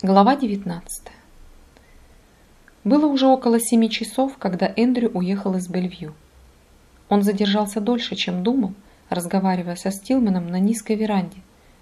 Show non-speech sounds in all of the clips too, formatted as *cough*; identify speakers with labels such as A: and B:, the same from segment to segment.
A: Глава 19 Было уже около семи часов, когда Эндрю уехал из Бельвью. Он задержался дольше, чем думал, разговаривая со Стилманом на низкой веранде,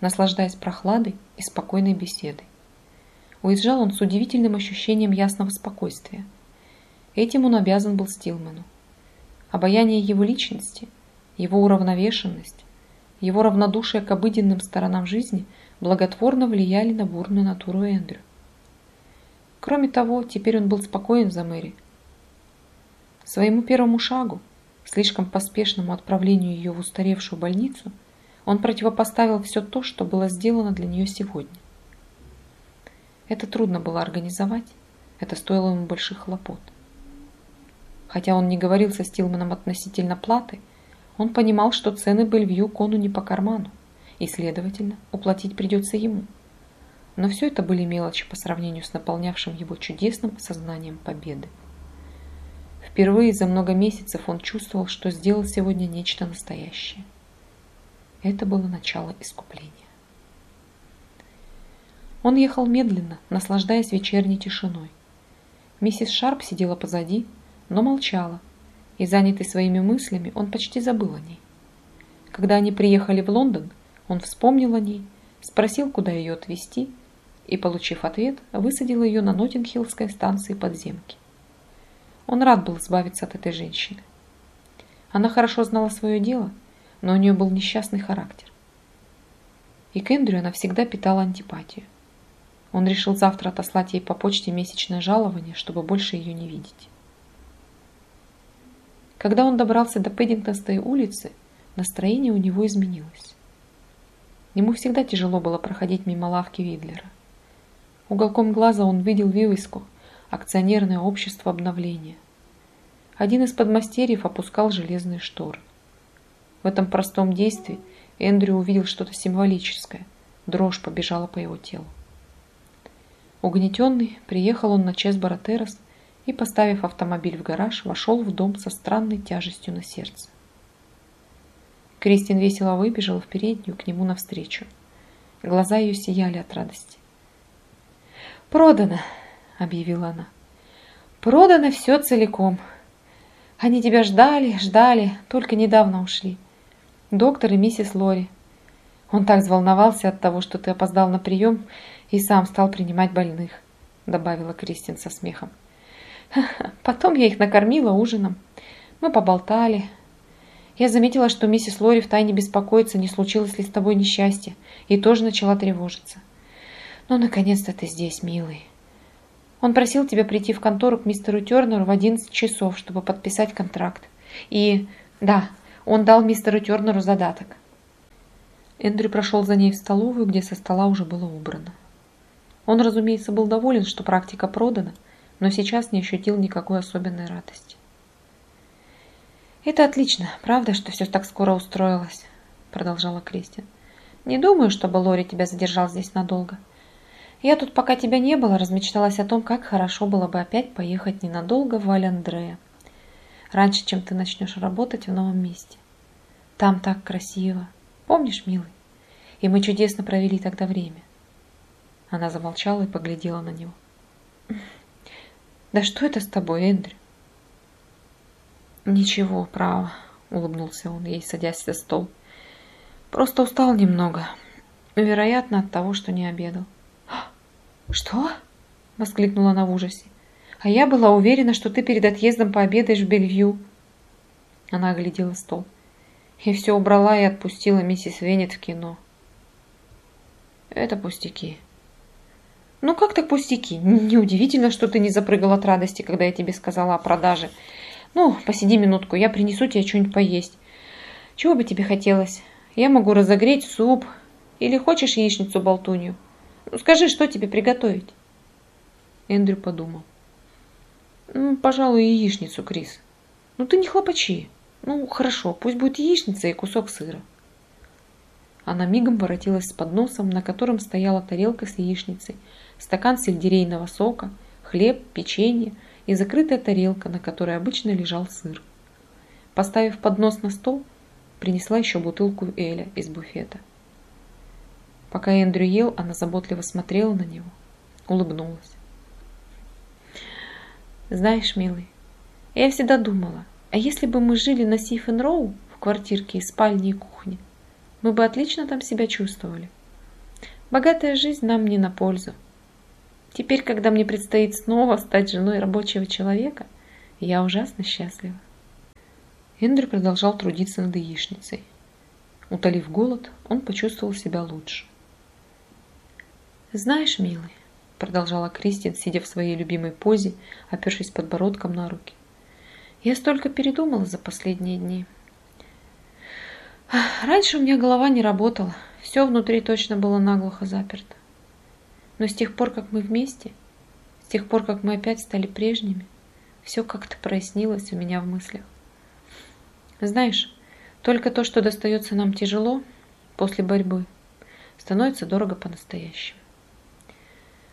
A: наслаждаясь прохладой и спокойной беседой. Уезжал он с удивительным ощущением ясного спокойствия. Этим он обязан был Стилману. Обаяние его личности, его уравновешенность, его равнодушие к обыденным сторонам жизни – благотворно влияли на бурную натуру Эндрю. Кроме того, теперь он был спокоен за Мэри. Своему первому шагу, слишком поспешному отправлению ее в устаревшую больницу, он противопоставил все то, что было сделано для нее сегодня. Это трудно было организовать, это стоило ему больших хлопот. Хотя он не говорил со Стилманом относительно платы, он понимал, что цены Бельвью Кону не по карману и, следовательно, уплатить придется ему. Но все это были мелочи по сравнению с наполнявшим его чудесным сознанием победы. Впервые за много месяцев он чувствовал, что сделал сегодня нечто настоящее. Это было начало искупления. Он ехал медленно, наслаждаясь вечерней тишиной. Миссис Шарп сидела позади, но молчала, и, занятый своими мыслями, он почти забыл о ней. Когда они приехали в Лондон, он вспомнил о ней, спросил, куда ее отвезти, и, получив ответ, высадил ее на Ноттингхиллской станции подземки. Он рад был избавиться от этой женщины. Она хорошо знала свое дело, но у нее был несчастный характер. И к Эндрю она всегда питала антипатию. Он решил завтра отослать ей по почте месячное жалование, чтобы больше ее не видеть. Когда он добрался до Пэддингтонской улицы, настроение у него изменилось. Ему всегда тяжело было проходить мимо лавки Видлера. Уголком глаза он видел вывеску «Акционерное общество обновления». Один из подмастерьев опускал железные шторы. В этом простом действии Эндрю увидел что-то символическое. Дрожь побежала по его телу. Угнетенный, приехал он на Чесборо Террас и, поставив автомобиль в гараж, вошел в дом со странной тяжестью на сердце. Кристин весело выбежала в переднюю к нему навстречу. Глаза ее сияли от радости. «Продано!» — объявила она. «Продано все целиком. Они тебя ждали, ждали, только недавно ушли. Доктор и миссис Лори. Он так взволновался от того, что ты опоздал на прием и сам стал принимать больных», — добавила Кристин со смехом. «Потом я их накормила ужином. Мы поболтали, я заметила, что миссис Лори втайне беспокоится, не случилось ли с тобой несчастье, и тоже начала тревожиться. Ну, наконец-то ты здесь, милый. Он просил тебя прийти в контору к мистеру Тернеру в 11 часов, чтобы подписать контракт. И, да, он дал мистеру Тернеру задаток. Эндрю прошел за ней в столовую, где со стола уже было убрано. Он, разумеется, был доволен, что практика продана, но сейчас не ощутил никакой особенной радости. «Это отлично, правда, что все так скоро устроилось?» Продолжала Кристин. «Не думаю, чтобы Лори тебя задержал здесь надолго. Я тут, пока тебя не было, размечталась о том, как хорошо было бы опять поехать ненадолго в Валь-Андрея. Раньше, чем ты начнешь работать в новом месте. Там так красиво. Помнишь, милый? И мы чудесно провели тогда время». Она замолчала и поглядела на него. «Да что это с тобой, Эндрю? «Ничего, право», — улыбнулся он ей, садясь за стол. «Просто устал немного. Вероятно, от того, что не обедал». «Что?» — воскликнула она в ужасе. «А я была уверена, что ты перед отъездом пообедаешь в Бельвью». Она оглядела стол. И все убрала и отпустила миссис Венет в кино. «Это пустяки», ну как так пустяки? Неудивительно, что ты не запрыгал от радости, когда я тебе сказала о продаже. Ну, посиди минутку, я принесу тебе что-нибудь поесть. Чего бы тебе хотелось? Я могу разогреть суп. Или хочешь яичницу-болтунью? Ну, скажи, что тебе приготовить?» Эндрю подумал. «Ну, пожалуй, яичницу, Крис. Ну, ты не хлопачи. Ну, хорошо, пусть будет яичница и кусок сыра». Она мигом воротилась с подносом, на котором стояла тарелка с яичницей, стакан сельдерейного сока, хлеб, печенье – и закрытая тарелка, на которой обычно лежал сыр. Поставив поднос на стол, принесла еще бутылку Эля из буфета. Пока Эндрю ел, она заботливо смотрела на него. улыбнулась. Знаешь, милый, я всегда думала, а если бы мы жили на Сифен-Роу в квартирке из спальни и кухни, мы бы отлично там себя чувствовали. Богатая жизнь нам не на пользу. Теперь, когда мне предстоит снова стать женой рабочего человека, я ужасно счастлива. Эндрю продолжал трудиться над яичницей. Утолив голод, он почувствовал себя лучше. «Знаешь, милый, продолжала Кристин, сидя в своей любимой позе, опершись подбородком на руки. Я столько передумала за последние дни. Раньше у меня голова не работала, все внутри точно было наглухо заперто. Но с тех пор, как мы вместе, с тех пор, как мы опять стали прежними, все как-то прояснилось у меня в мыслях. Знаешь, только то, что достается нам тяжело после борьбы, становится дорого по-настоящему.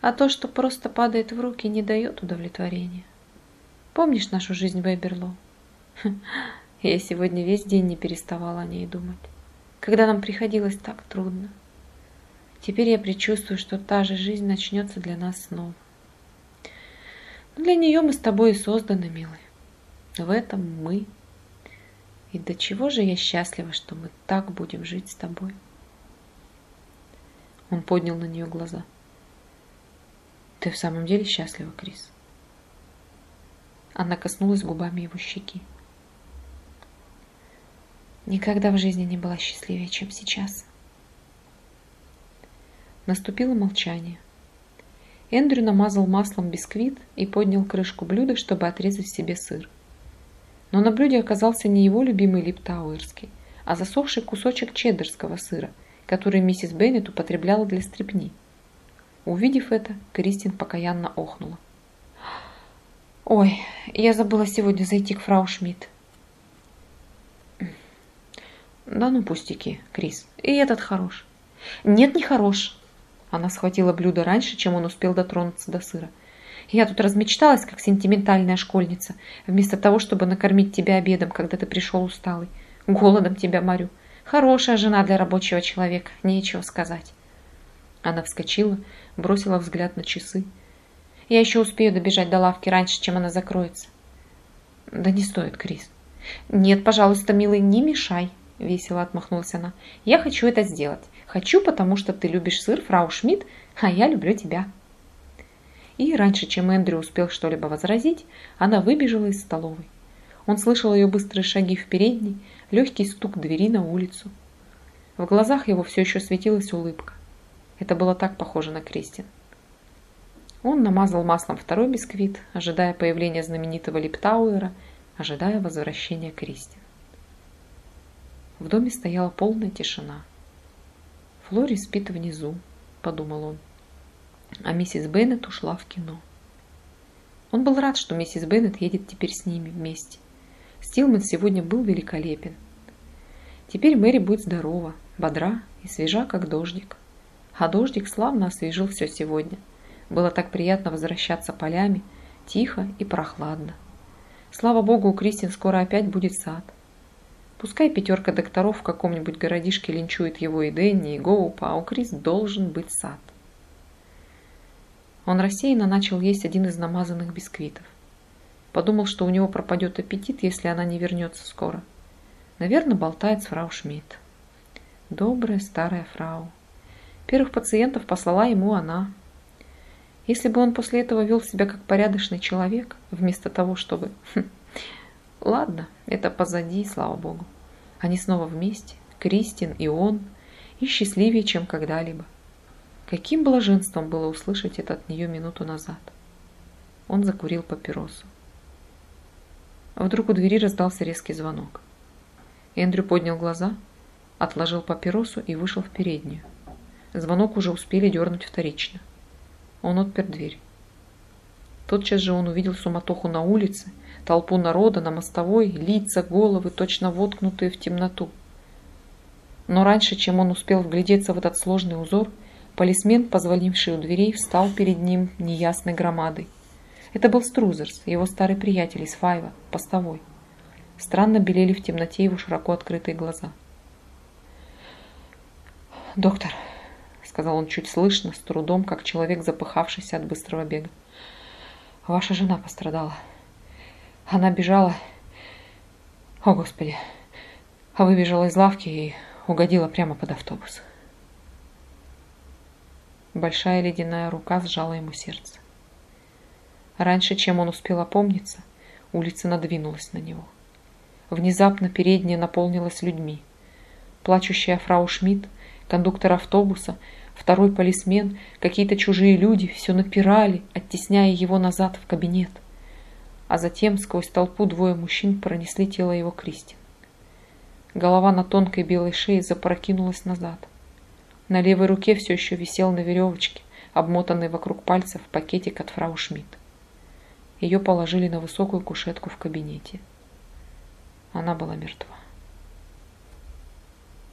A: А то, что просто падает в руки, не дает удовлетворения. Помнишь нашу жизнь в Эберлоу? *laughs* Я сегодня весь день не переставала о ней думать. Когда нам приходилось так трудно. Теперь я предчувствую, что та же жизнь начнется для нас снова. Но для нее мы с тобой и созданы, милый. В этом мы. И до чего же я счастлива, что мы так будем жить с тобой. Он поднял на нее глаза. Ты в самом деле счастлива, Крис? Она коснулась губами его щеки. Никогда в жизни не была счастливее, чем сейчас. Наступило молчание. Эндрю намазал маслом бисквит и поднял крышку блюда, чтобы отрезать себе сыр. Но на блюде оказался не его любимый липтауэрский, а засохший кусочек чеддерского сыра, который миссис Беннет употребляла для стрепни. Увидев это, Кристин покаянно охнула. «Ой, я забыла сегодня зайти к фрау Шмидт». «Да ну пустяки, Крис, и этот хорош». «Нет, не хорош». Она схватила блюдо раньше, чем он успел дотронуться до сыра. «Я тут размечталась, как сентиментальная школьница, вместо того, чтобы накормить тебя обедом, когда ты пришел усталый. Голодом тебя морю. Хорошая жена для рабочего человека, нечего сказать». Она вскочила, бросила взгляд на часы. Я еще успею добежать до лавки раньше, чем она закроется. Да не стоит, Крис. Нет, пожалуйста, милый, не мешай, весело отмахнулась она. Я хочу это сделать. Хочу, потому что ты любишь сыр, фрау Шмидт, а я люблю тебя. И раньше, чем Эндрю успел что-либо возразить, она выбежала из столовой. Он слышал ее быстрые шаги в передней, легкий стук двери на улицу. В глазах его все еще светилась улыбка. Это было так похоже на Кристин. Он намазал маслом второй бисквит, ожидая появления знаменитого Липтауэра, ожидая возвращения Кристин. В доме стояла полная тишина. Флори спит внизу, подумал он, а миссис Беннет ушла в кино. Он был рад, что миссис Беннет едет теперь с ними вместе. Стилман сегодня был великолепен. Теперь Мэри будет здорова, бодра и свежа, как дождик. А дождик славно освежил все сегодня. Было так приятно возвращаться полями, тихо и прохладно. Слава богу, у Кристин скоро опять будет сад. Пускай пятерка докторов в каком-нибудь городишке линчует его и Дэнни, и Гоупа, а у Крис должен быть сад. Он рассеянно начал есть один из намазанных бисквитов. Подумал, что у него пропадет аппетит, если она не вернется скоро. Наверное, болтает с фрау Шмидт. Добрая старая фрау. Первых пациентов послала ему она. Если бы он после этого вел себя как порядочный человек, вместо того, чтобы... Ладно, это позади, слава богу. Они снова вместе, Кристин и он, и счастливее, чем когда-либо. Каким блаженством было услышать это от нее минуту назад. Он закурил папиросу. А вдруг у двери раздался резкий звонок. Эндрю поднял глаза, отложил папиросу и вышел в переднюю. Звонок уже успели дернуть вторично. Он отпер дверь. Тотчас же он увидел суматоху на улице, толпу народа на мостовой, лица, головы, точно воткнутые в темноту. Но раньше, чем он успел вглядеться в этот сложный узор, полисмен, позвонивший у дверей, встал перед ним неясной громадой. Это был Струзерс, его старый приятель из Файва, постовой. Странно белели в темноте его широко открытые глаза. «Доктор, сказал он чуть слышно, с трудом, как человек, запыхавшийся от быстрого бега. «Ваша жена пострадала. Она бежала... О, Господи! А выбежала из лавки и угодила прямо под автобус». Большая ледяная рука сжала ему сердце. Раньше, чем он успел опомниться, улица надвинулась на него. Внезапно передняя наполнилась людьми. Плачущая фрау Шмидт, кондуктор автобуса, второй полисмен, какие-то чужие люди все напирали, оттесняя его назад в кабинет. А затем сквозь толпу двое мужчин пронесли тело его Кристин. Голова на тонкой белой шее запрокинулась назад. На левой руке все еще висел на веревочке, обмотанный вокруг пальцев пакетик от фрау Шмидт. Ее положили на высокую кушетку в кабинете. Она была мертва.